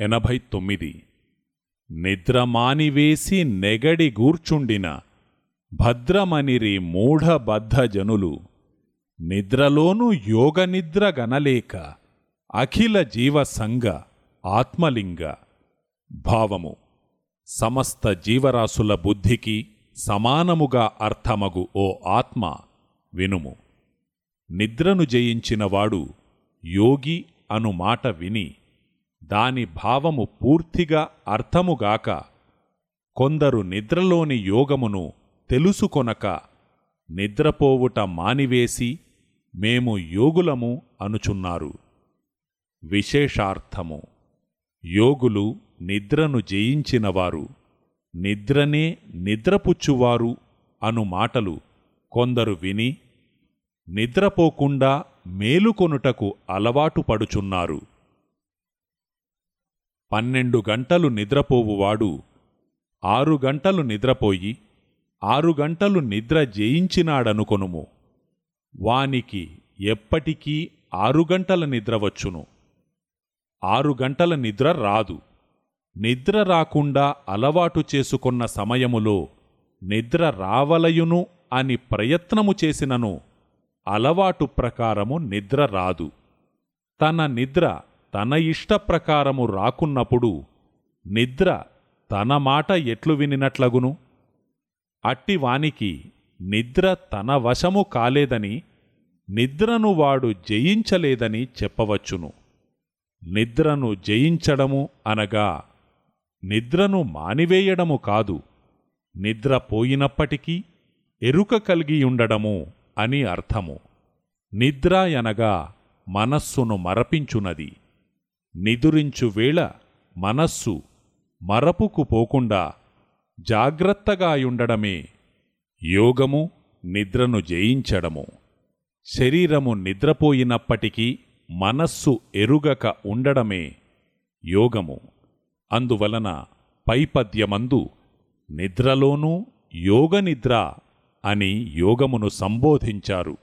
ఎనభై తొమ్మిది నిద్రమానివేసి నెగడి గూర్చుండిన భద్రమనిరి మూఢబద్ధజనులు నిద్రలోనూ యోగనిద్ర గనలేక అఖిల జీవసంగ ఆత్మలింగ భావము. సమస్త జీవరాశుల బుద్ధికి సమానముగా అర్థమగు ఓ ఆత్మ వినుము. నిద్రను జయించినవాడు యోగి అను మాట విని దాని భావము పూర్తిగా అర్థముగాక కొందరు నిద్రలోని యోగమును తెలుసుకొనక నిద్రపోవుట మానివేసి మేము యోగులము అనుచున్నారు. విశేషార్థము యోగులు నిద్రను జయించినవారు నిద్రనే నిద్రపుచ్చువారు అను మాటలు కొందరు విని నిద్రపోకుండా మేలుకొనుటకు అలవాటు పడుచున్నారు. పన్నెండు గంటలు నిద్రపోవువాడు. ఆరు గంటలు నిద్రపోయి ఆరు గంటలు నిద్ర జయించినాడనుకొనుము. వానికి ఎప్పటికీ ఆరు గంటల నిద్ర వచ్చును. ఆరు గంటల నిద్ర రాదు. నిద్ర రాకుండా అలవాటు చేసుకొన్న సమయములో నిద్ర రావలయును అని ప్రయత్నము చేసినను అలవాటు ప్రకారము నిద్ర రాదు. తన నిద్ర తన ఇష్టప్రకారము రాకున్నప్పుడు నిద్ర తన మాట ఎట్లు వినినట్లగును? అట్టివానికి నిద్ర తన వశము కాలేదని నిద్రను వాడు జయించలేదని చెప్పవచ్చును. నిద్రను జయించడము అనగా నిద్రను మానివేయడము కాదు నిద్ర పోయినప్పటికీ ఎరుక కలిగియుండడము అని అర్థము. నిద్ర అనగా మనస్సును మరపించునది. నిదురించు వేళ మనస్సు మరపుకు పోకుండా జాగ్రత్తగాయుండడమే యోగము నిద్రను జయించడము. శరీరము నిద్రపోయినప్పటికీ మనస్సు ఎరుగక ఉండడమే యోగము. అందువలన పైపద్యమందు నిద్రలోనూ యోగనిద్ర అని యోగమును సంబోధించారు.